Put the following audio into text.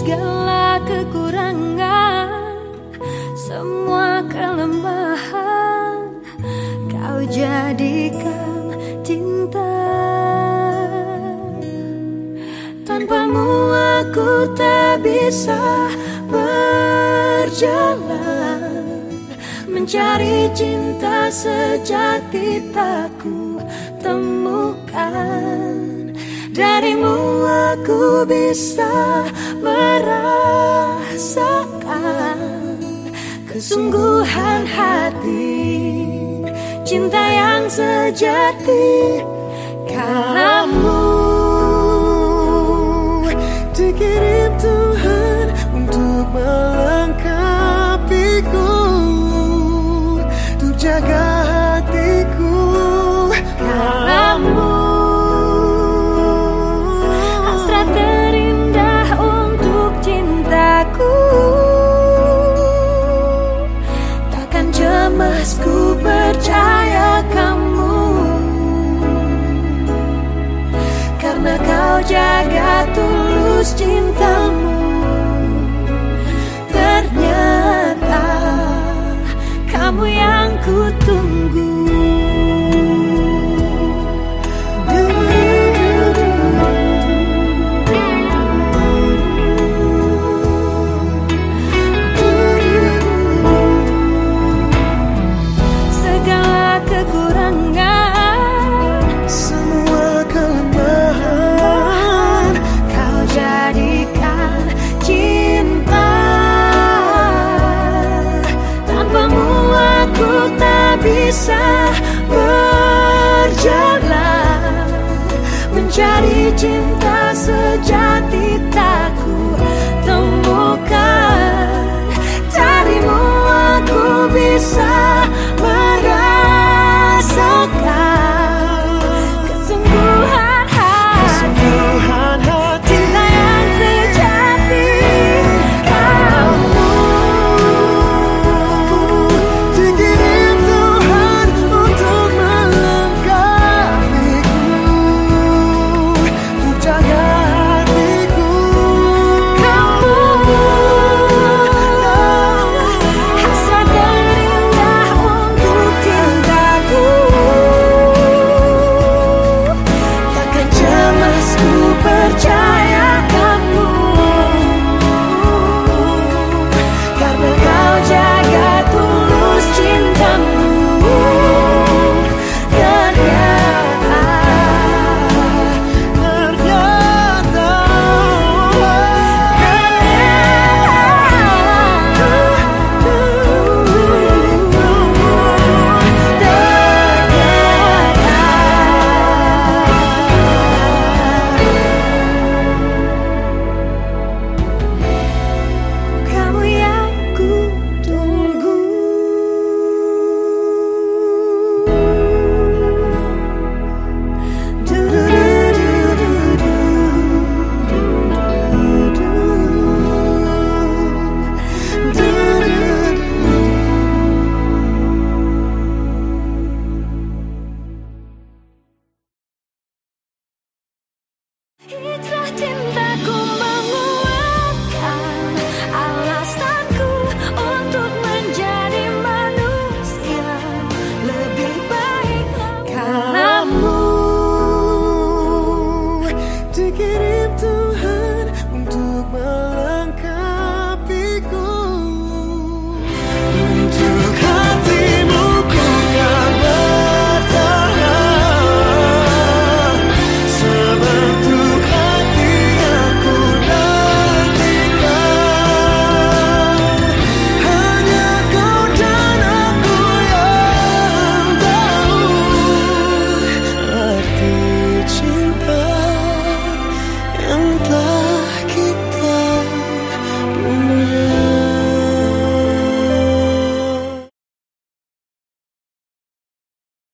segala kekurangan, semua kelemahan, kau jadikan cinta. Tanpamu aku tak bisa berjalan Mencari cinta sejati tak ku temukan Darimu aku bisa merasakan Kesungguhan hati Cinta yang sejati Kamu Dikirim Tuhan untuk melengkapiku Untuk jaga cemas percaya kamu. Karena kau jaga tulus cintamu bisa berjalan